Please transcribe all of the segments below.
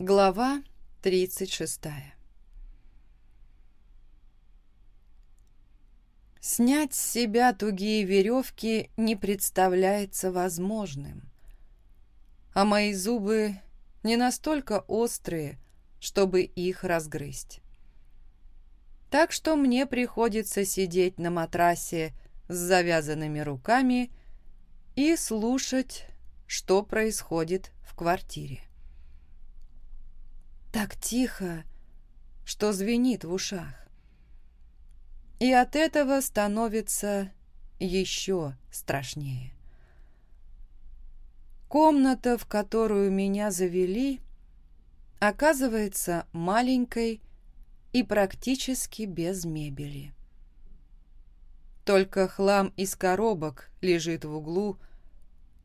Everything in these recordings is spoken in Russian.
Глава 36 Снять с себя тугие веревки не представляется возможным. А мои зубы не настолько острые, чтобы их разгрызть. Так что мне приходится сидеть на матрасе с завязанными руками и слушать, что происходит в квартире. Так тихо, что звенит в ушах. И от этого становится еще страшнее. Комната, в которую меня завели, оказывается маленькой и практически без мебели. Только хлам из коробок лежит в углу,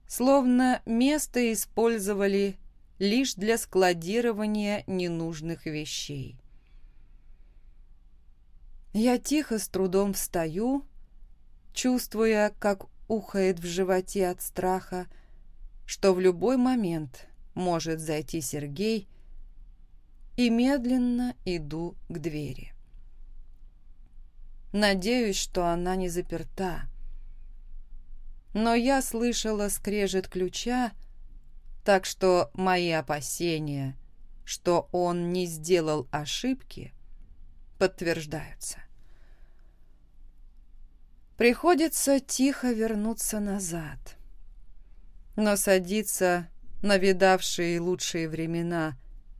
словно место использовали лишь для складирования ненужных вещей. Я тихо с трудом встаю, чувствуя, как ухает в животе от страха, что в любой момент может зайти Сергей, и медленно иду к двери. Надеюсь, что она не заперта. Но я слышала скрежет ключа, так что мои опасения, что он не сделал ошибки, подтверждаются. Приходится тихо вернуться назад. Но садиться на видавшие лучшие времена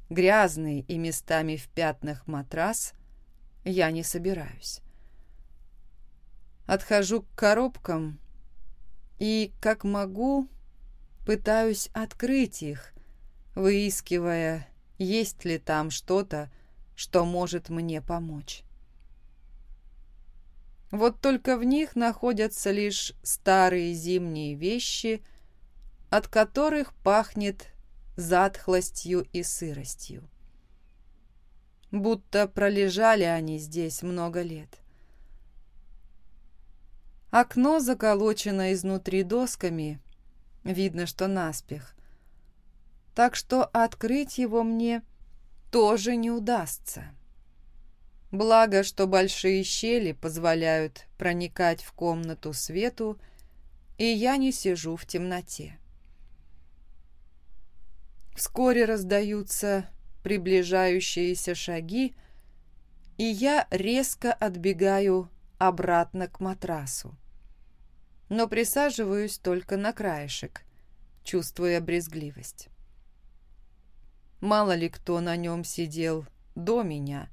грязный и местами в пятнах матрас я не собираюсь. Отхожу к коробкам и, как могу, Пытаюсь открыть их, выискивая, есть ли там что-то, что может мне помочь. Вот только в них находятся лишь старые зимние вещи, от которых пахнет затхлостью и сыростью. Будто пролежали они здесь много лет. Окно заколочено изнутри досками, Видно, что наспех. Так что открыть его мне тоже не удастся. Благо, что большие щели позволяют проникать в комнату свету, и я не сижу в темноте. Вскоре раздаются приближающиеся шаги, и я резко отбегаю обратно к матрасу но присаживаюсь только на краешек, чувствуя брезгливость. Мало ли кто на нем сидел до меня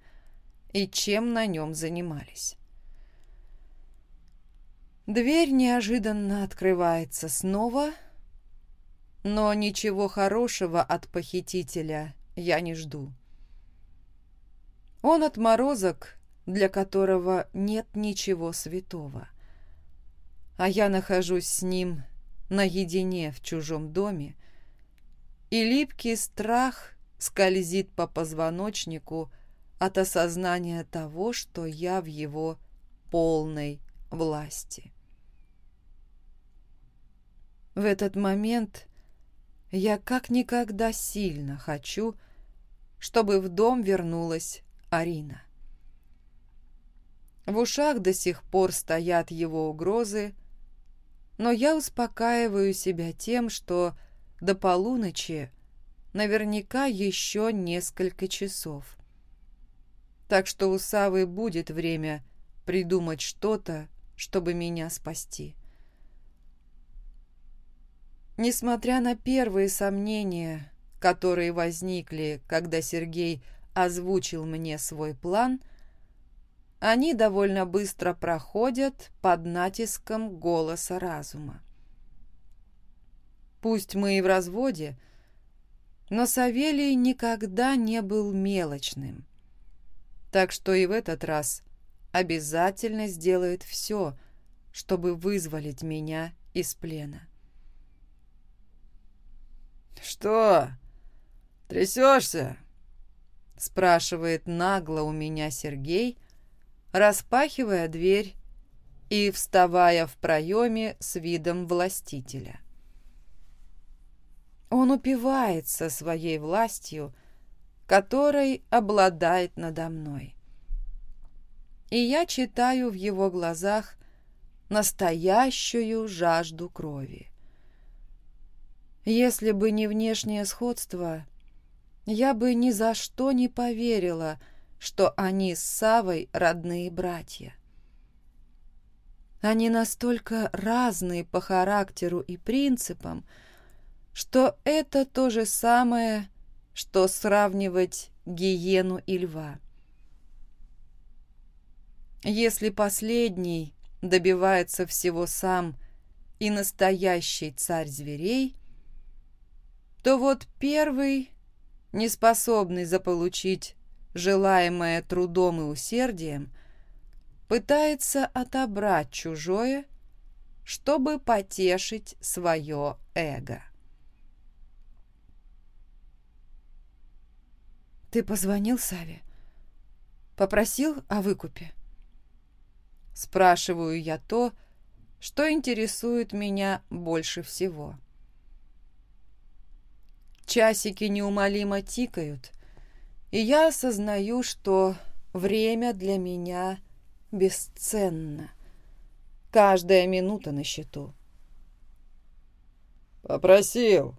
и чем на нем занимались. Дверь неожиданно открывается снова, но ничего хорошего от похитителя я не жду. Он отморозок, для которого нет ничего святого — а я нахожусь с ним наедине в чужом доме, и липкий страх скользит по позвоночнику от осознания того, что я в его полной власти. В этот момент я как никогда сильно хочу, чтобы в дом вернулась Арина. В ушах до сих пор стоят его угрозы, но я успокаиваю себя тем, что до полуночи наверняка еще несколько часов. Так что у Савы будет время придумать что-то, чтобы меня спасти. Несмотря на первые сомнения, которые возникли, когда Сергей озвучил мне свой план, они довольно быстро проходят под натиском голоса разума. Пусть мы и в разводе, но Савелий никогда не был мелочным. Так что и в этот раз обязательно сделает все, чтобы вызволить меня из плена. «Что? Трясешься?» спрашивает нагло у меня Сергей, распахивая дверь и вставая в проеме с видом властителя. Он упивается своей властью, который обладает надо мной. И я читаю в его глазах настоящую жажду крови. Если бы не внешнее сходство, я бы ни за что не поверила, что они с Савой родные братья. Они настолько разные по характеру и принципам, что это то же самое, что сравнивать гиену и льва. Если последний добивается всего сам и настоящий царь зверей, то вот первый, неспособный заполучить желаемое трудом и усердием, пытается отобрать чужое, чтобы потешить свое эго. «Ты позвонил Саве? Попросил о выкупе?» Спрашиваю я то, что интересует меня больше всего. Часики неумолимо тикают, и я осознаю, что время для меня бесценно. Каждая минута на счету. «Попросил»,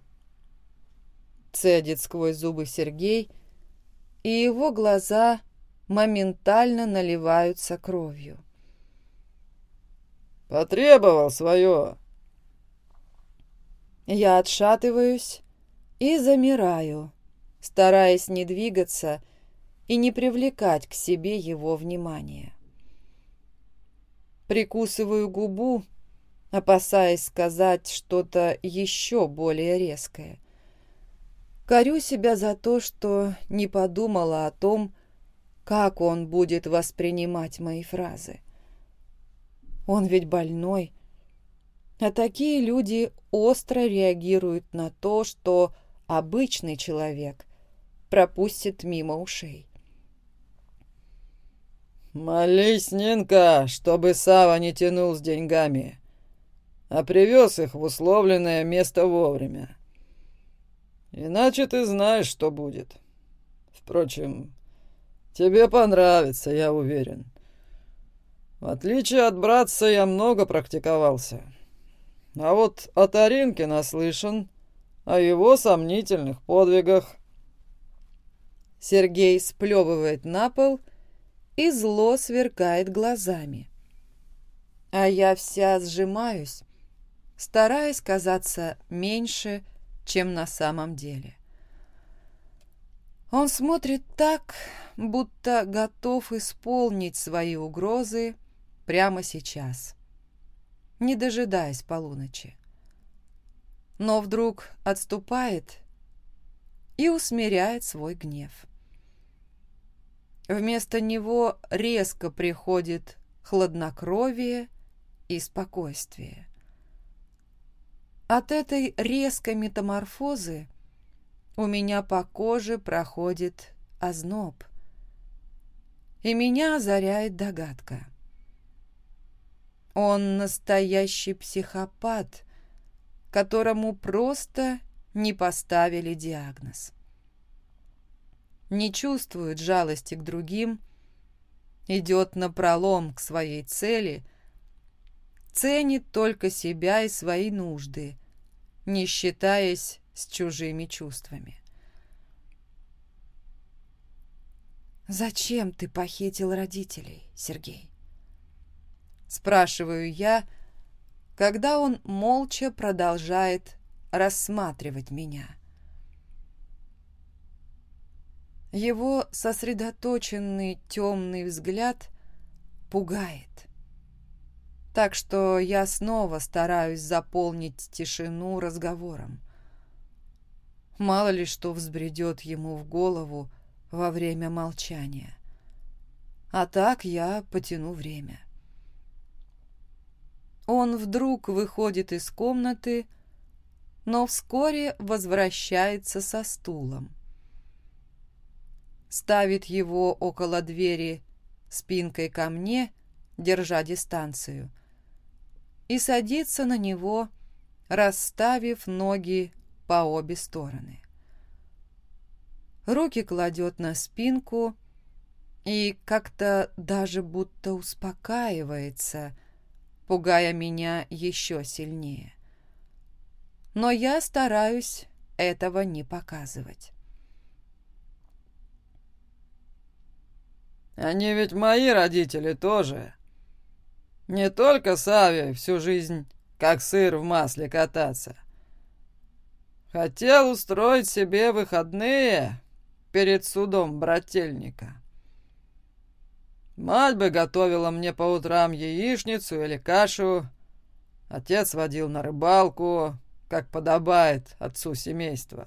— цедит сквозь зубы Сергей, и его глаза моментально наливаются кровью. «Потребовал свое». Я отшатываюсь и замираю, стараясь не двигаться и не привлекать к себе его внимание. Прикусываю губу, опасаясь сказать что-то еще более резкое. Корю себя за то, что не подумала о том, как он будет воспринимать мои фразы. Он ведь больной, а такие люди остро реагируют на то, что обычный человек пропустит мимо ушей. «Молись, Нинка, чтобы Сава не тянул с деньгами, а привез их в условленное место вовремя. Иначе ты знаешь, что будет. Впрочем, тебе понравится, я уверен. В отличие от братца, я много практиковался. А вот от Аринки наслышан о его сомнительных подвигах. Сергей сплевывает на пол и зло сверкает глазами. А я вся сжимаюсь, стараясь казаться меньше, чем на самом деле. Он смотрит так, будто готов исполнить свои угрозы прямо сейчас, не дожидаясь полуночи но вдруг отступает и усмиряет свой гнев. Вместо него резко приходит хладнокровие и спокойствие. От этой резкой метаморфозы у меня по коже проходит озноб, и меня озаряет догадка. Он настоящий психопат, которому просто не поставили диагноз. Не чувствует жалости к другим, идет напролом к своей цели, ценит только себя и свои нужды, не считаясь с чужими чувствами. «Зачем ты похитил родителей, Сергей?» Спрашиваю я, — когда он молча продолжает рассматривать меня. Его сосредоточенный темный взгляд пугает. Так что я снова стараюсь заполнить тишину разговором. Мало ли что взбредет ему в голову во время молчания. А так я потяну время. — он вдруг выходит из комнаты, но вскоре возвращается со стулом. Ставит его около двери спинкой ко мне, держа дистанцию, и садится на него, расставив ноги по обе стороны. руки кладет на спинку и как-то даже будто успокаивается, пугая меня еще сильнее. Но я стараюсь этого не показывать. «Они ведь мои родители тоже. Не только Саве всю жизнь как сыр в масле кататься. Хотел устроить себе выходные перед судом брательника. Мать бы готовила мне по утрам яичницу или кашу. Отец водил на рыбалку, как подобает отцу семейства.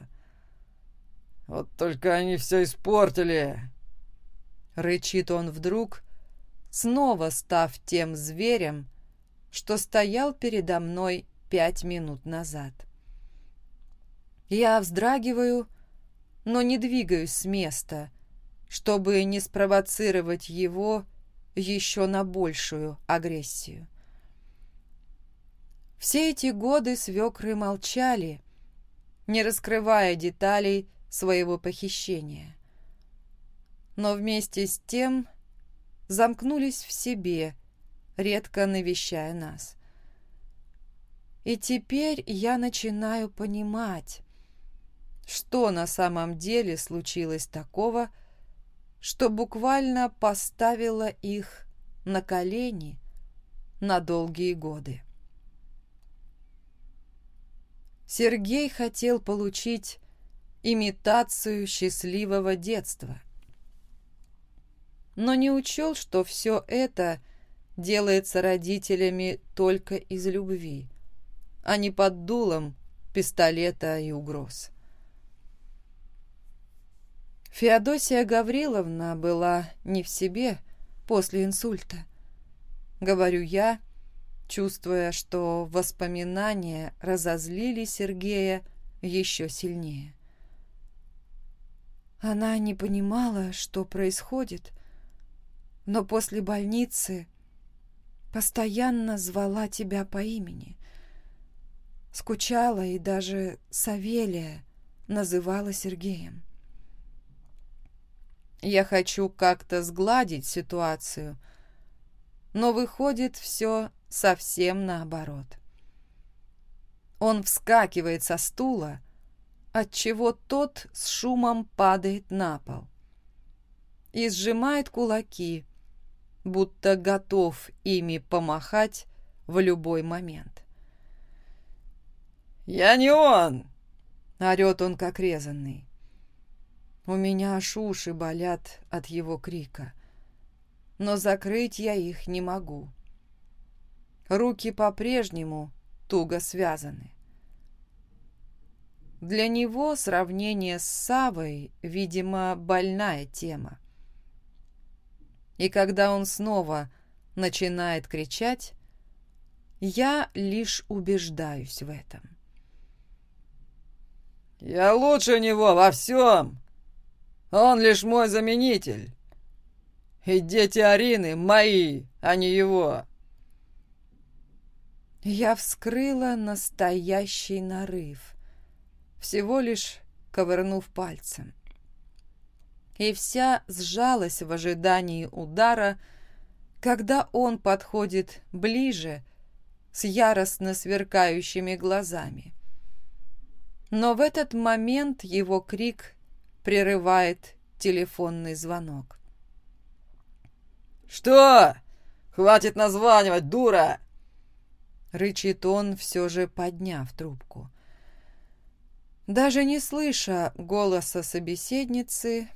Вот только они все испортили. Рычит он вдруг, снова став тем зверем, что стоял передо мной пять минут назад. Я вздрагиваю, но не двигаюсь с места, чтобы не спровоцировать его еще на большую агрессию. Все эти годы свекры молчали, не раскрывая деталей своего похищения. Но вместе с тем замкнулись в себе, редко навещая нас. И теперь я начинаю понимать, что на самом деле случилось такого, что буквально поставило их на колени на долгие годы. Сергей хотел получить имитацию счастливого детства, но не учел, что все это – делается родителями только из любви, а не под дулом пистолета и угроз. Феодосия Гавриловна была не в себе после инсульта. Говорю я, чувствуя, что воспоминания разозлили Сергея еще сильнее. Она не понимала, что происходит, но после больницы постоянно звала тебя по имени. Скучала и даже Савелия называла Сергеем. Я хочу как-то сгладить ситуацию, но выходит все совсем наоборот. Он вскакивает со стула, отчего тот с шумом падает на пол и сжимает кулаки, будто готов ими помахать в любой момент. «Я не он!» — орет он, как резанный. У меня аж уши болят от его крика, но закрыть я их не могу. Руки по-прежнему туго связаны. Для него сравнение с Савой, видимо, больная тема. И когда он снова начинает кричать, я лишь убеждаюсь в этом. «Я лучше него во всем. Он лишь мой заменитель. И дети Арины мои, а не его». Я вскрыла настоящий нарыв, всего лишь ковырнув пальцем и вся сжалась в ожидании удара, когда он подходит ближе с яростно сверкающими глазами. Но в этот момент его крик прерывает телефонный звонок. «Что? Хватит названивать, дура!» Рычит он, все же подняв трубку. Даже не слыша голоса собеседницы,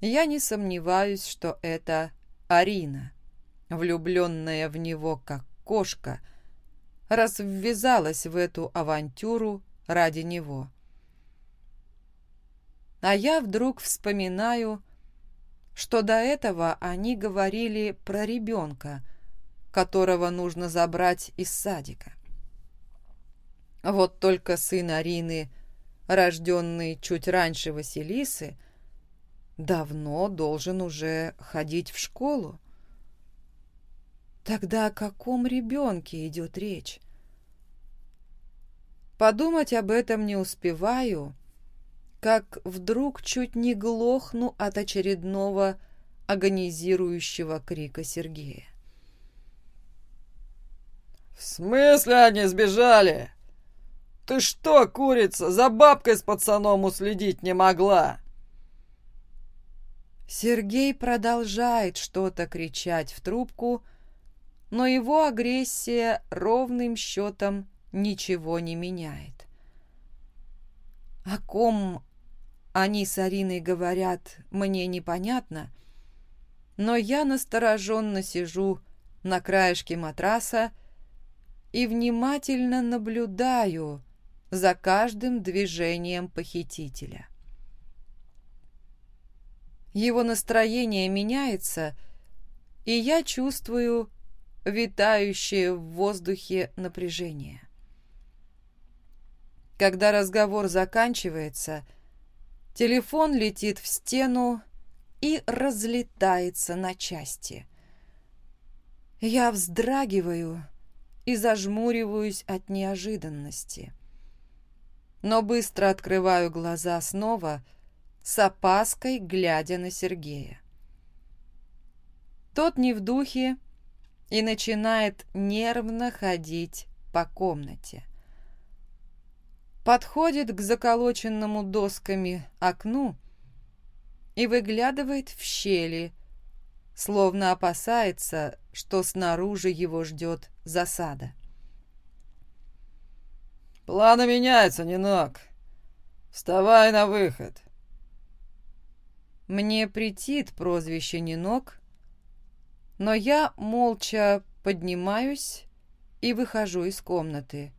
я не сомневаюсь, что это Арина, влюбленная в него как кошка, раз ввязалась в эту авантюру ради него. А я вдруг вспоминаю, что до этого они говорили про ребенка, которого нужно забрать из садика. Вот только сын Арины, рожденный чуть раньше Василисы, давно должен уже ходить в школу. Тогда о каком ребенке идет речь? Подумать об этом не успеваю, как вдруг чуть не глохну от очередного агонизирующего крика Сергея. «В смысле они сбежали? Ты что, курица, за бабкой с пацаном уследить не могла?» Сергей продолжает что-то кричать в трубку, но его агрессия ровным счетом ничего не меняет. О ком они с Ариной говорят, мне непонятно, но я настороженно сижу на краешке матраса и внимательно наблюдаю за каждым движением похитителя. Его настроение меняется, и я чувствую витающее в воздухе напряжение. Когда разговор заканчивается, телефон летит в стену и разлетается на части. Я вздрагиваю и зажмуриваюсь от неожиданности. Но быстро открываю глаза снова, с опаской глядя на Сергея. Тот не в духе и начинает нервно ходить по комнате. Подходит к заколоченному досками окну и выглядывает в щели, словно опасается, что снаружи его ждет засада. «Планы меняются, Нинок. Вставай на выход». Мне претит прозвище Нинок, но я молча поднимаюсь и выхожу из комнаты.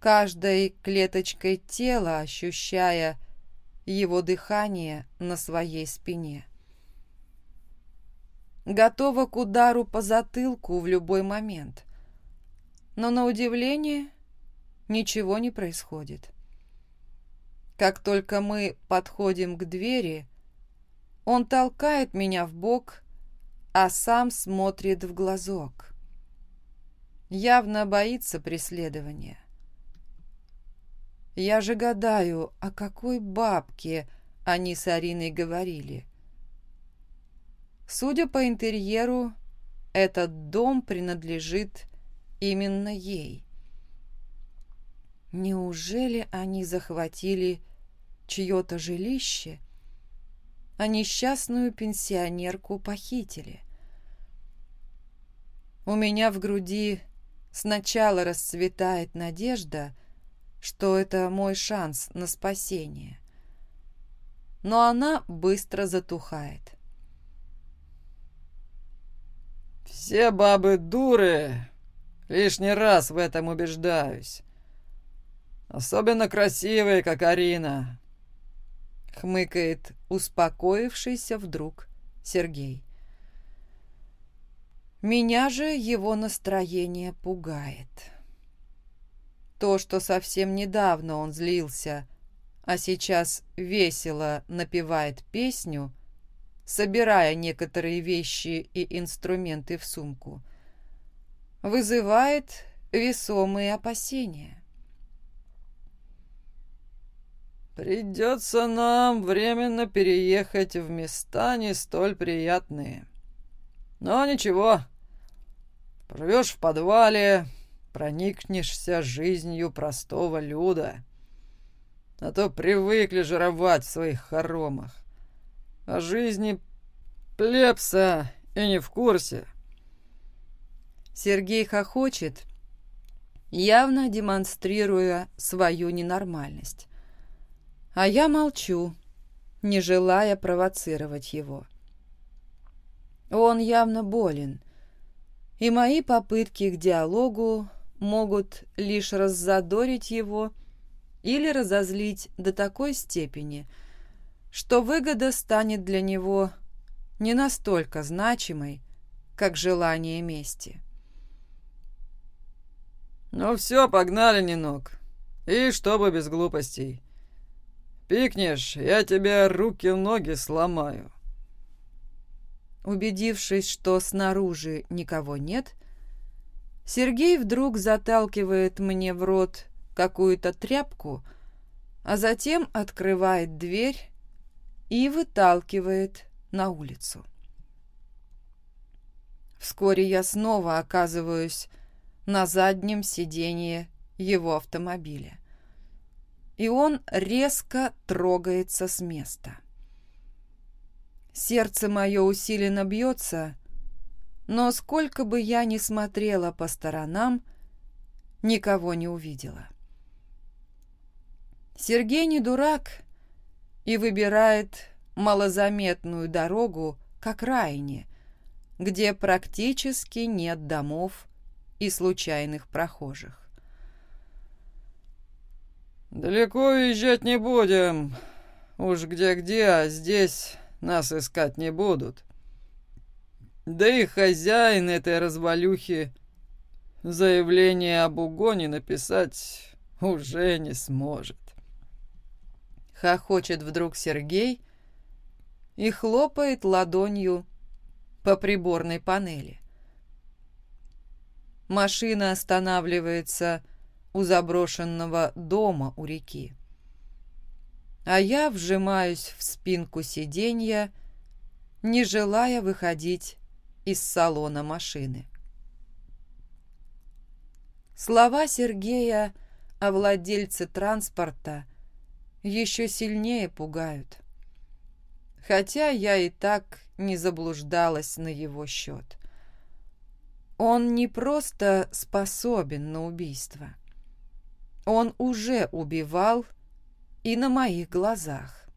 Каждой клеточкой тела ощущая его дыхание на своей спине. Готова к удару по затылку в любой момент. Но на удивление ничего не происходит. Как только мы подходим к двери, он толкает меня в бок, а сам смотрит в глазок. Явно боится преследования. Я же гадаю, о какой бабке они с Ариной говорили. Судя по интерьеру, этот дом принадлежит именно ей. Неужели они захватили чье-то жилище, а несчастную пенсионерку похитили? У меня в груди сначала расцветает надежда, что это мой шанс на спасение. Но она быстро затухает. «Все бабы дуры. Лишний раз в этом убеждаюсь. Особенно красивые, как Арина. Хмыкает успокоившийся вдруг Сергей. Меня же его настроение пугает. То, что совсем недавно он злился, а сейчас весело напевает песню, собирая некоторые вещи и инструменты в сумку, вызывает весомые опасения. Придется нам временно переехать в места не столь приятные. Но ничего, проживешь в подвале, проникнешься жизнью простого люда. А то привыкли жировать в своих хоромах. О жизни плебса и не в курсе. Сергей хохочет, явно демонстрируя свою ненормальность. А я молчу, не желая провоцировать его. Он явно болен, и мои попытки к диалогу могут лишь раззадорить его или разозлить до такой степени, что выгода станет для него не настолько значимой, как желание мести. «Ну все, погнали, Нинок. И чтобы без глупостей. Пикнешь, я тебе руки-ноги сломаю. Убедившись, что снаружи никого нет, Сергей вдруг заталкивает мне в рот какую-то тряпку, а затем открывает дверь и выталкивает на улицу. Вскоре я снова оказываюсь на заднем сиденье его автомобиля. И он резко трогается с места. Сердце мое усиленно бьется, но сколько бы я ни смотрела по сторонам, никого не увидела. Сергей не дурак и выбирает малозаметную дорогу к окраине, где практически нет домов и случайных прохожих. «Далеко уезжать не будем. Уж где-где, а здесь нас искать не будут. Да и хозяин этой развалюхи заявление об угоне написать уже не сможет». Хохочет вдруг Сергей и хлопает ладонью по приборной панели. Машина останавливается у заброшенного дома у реки. А я вжимаюсь в спинку сиденья, не желая выходить из салона машины. Слова Сергея о владельце транспорта еще сильнее пугают. Хотя я и так не заблуждалась на его счет. Он не просто способен на убийство. Он уже убивал и на моих глазах.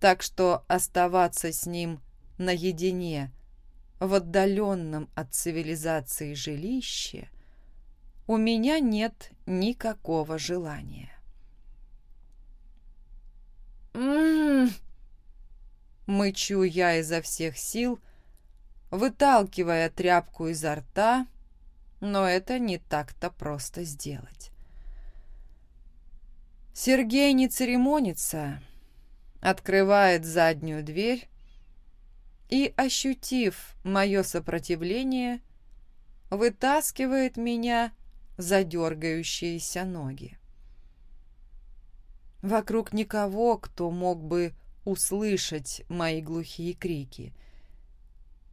Так что оставаться с ним наедине в отдаленном от цивилизации жилище у меня нет никакого желания. «М-м-м!» Мычу я изо всех сил, выталкивая тряпку изо рта, но это не так-то просто сделать. Сергей не церемонится, открывает заднюю дверь и, ощутив мое сопротивление, вытаскивает меня за дергающиеся ноги. Вокруг никого, кто мог бы услышать мои глухие крики,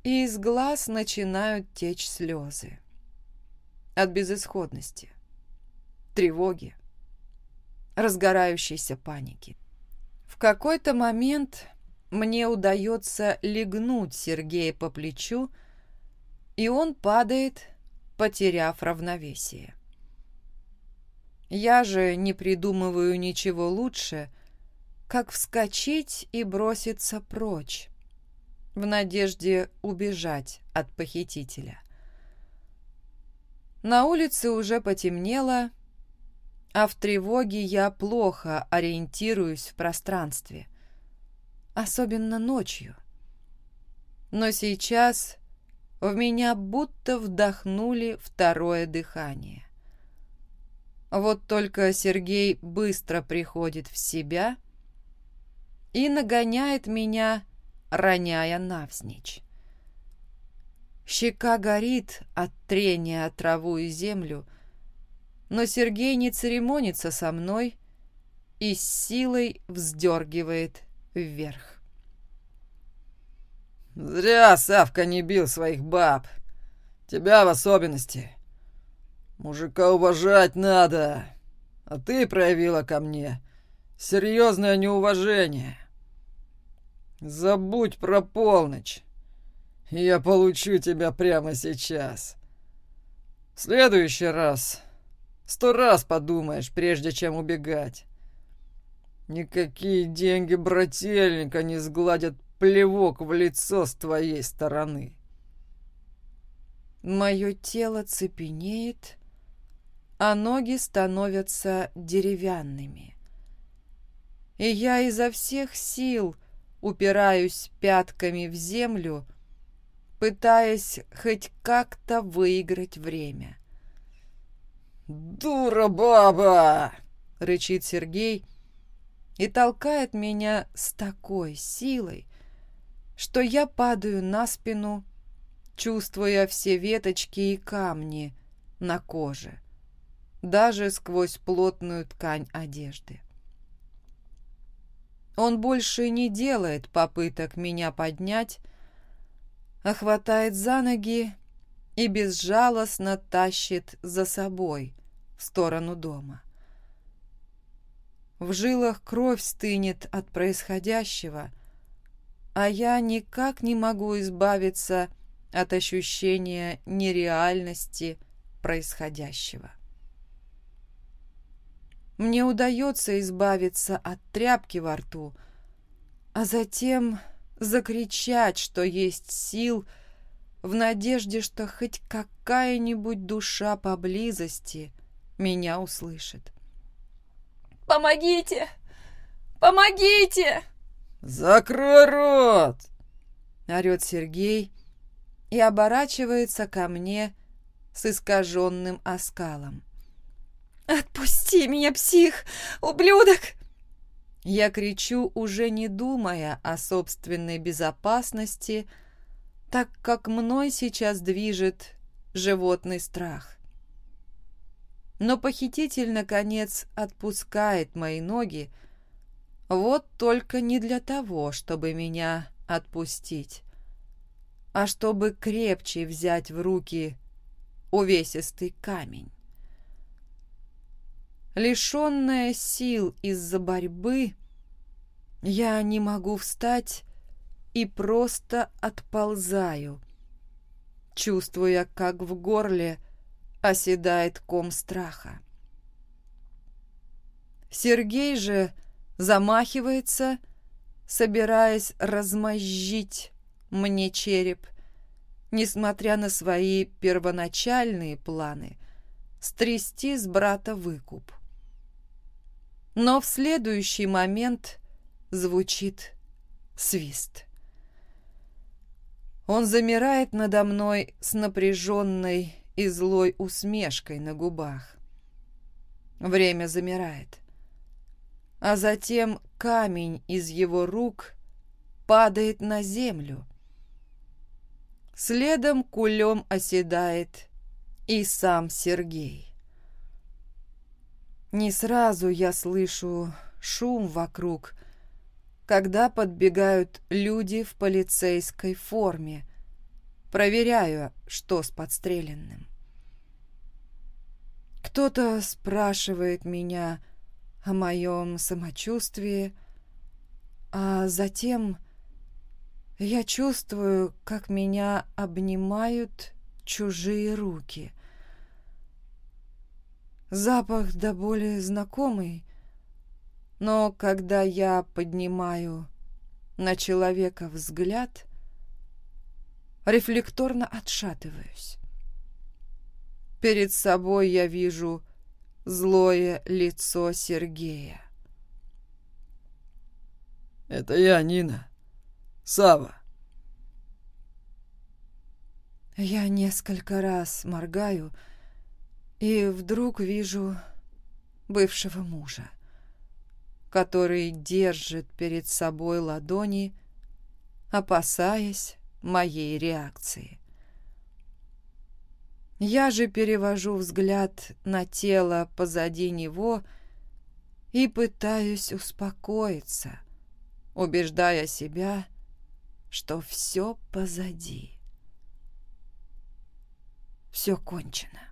и из глаз начинают течь слезы. От безысходности, тревоги, разгорающейся паники. В какой-то момент мне удается легнуть Сергея по плечу, и он падает, потеряв равновесие. Я же не придумываю ничего лучше, как вскочить и броситься прочь, в надежде убежать от похитителя. На улице уже потемнело, а в тревоге я плохо ориентируюсь в пространстве, особенно ночью. Но сейчас в меня будто вдохнули второе дыхание. Вот только Сергей быстро приходит в себя и нагоняет меня, роняя навзничь. Щека горит от трения о траву и землю, но Сергей не церемонится со мной и с силой вздергивает вверх. «Зря Савка не бил своих баб. Тебя в особенности. Мужика уважать надо, а ты проявила ко мне серьезное неуважение. Забудь про полночь. Я получу тебя прямо сейчас. В следующий раз сто раз подумаешь, прежде чем убегать. Никакие деньги брательника не сгладят плевок в лицо с твоей стороны. Мое тело цепенеет, а ноги становятся деревянными. И я изо всех сил упираюсь пятками в землю, пытаясь хоть как-то выиграть время. «Дура баба!» — рычит Сергей и толкает меня с такой силой, что я падаю на спину, чувствуя все веточки и камни на коже, даже сквозь плотную ткань одежды. Он больше не делает попыток меня поднять, а хватает за ноги и безжалостно тащит за собой в сторону дома. В жилах кровь стынет от происходящего, а я никак не могу избавиться от ощущения нереальности происходящего. Мне удается избавиться от тряпки во рту, а затем закричать, что есть сил, в надежде, что хоть какая-нибудь душа поблизости меня услышит. «Помогите! Помогите!» «Закрой рот!» — орет Сергей и оборачивается ко мне с искаженным оскалом. «Отпусти меня, псих! Ублюдок!» Я кричу, уже не думая о собственной безопасности, так как мной сейчас движет животный страх. Но похититель, наконец, отпускает мои ноги, вот только не для того, чтобы меня отпустить, а чтобы крепче взять в руки увесистый камень. Лишенная сил из-за борьбы, я не могу встать и просто отползаю, чувствуя, как в горле оседает ком страха. Сергей же замахивается, собираясь размозжить мне череп, несмотря на свои первоначальные планы, стрясти с брата выкуп. Но в следующий момент звучит свист. Он замирает надо мной с напряженной и злой усмешкой на губах. Время замирает. А затем камень из его рук падает на землю. Следом кулем оседает и сам Сергей. Не сразу я слышу шум вокруг, когда подбегают люди в полицейской форме. Проверяю, что с подстреленным. Кто-то спрашивает меня о моем самочувствии, а затем я чувствую, как меня обнимают чужие руки. Запах до боли знакомый, но когда я поднимаю на человека взгляд, рефлекторно отшатываюсь. Перед собой я вижу злое лицо Сергея. «Это я, Нина. Сава. Я несколько раз моргаю и вдруг вижу бывшего мужа, который держит перед собой ладони, опасаясь моей реакции. Я же перевожу взгляд на тело позади него и пытаюсь успокоиться, убеждая себя, что все позади. Все кончено.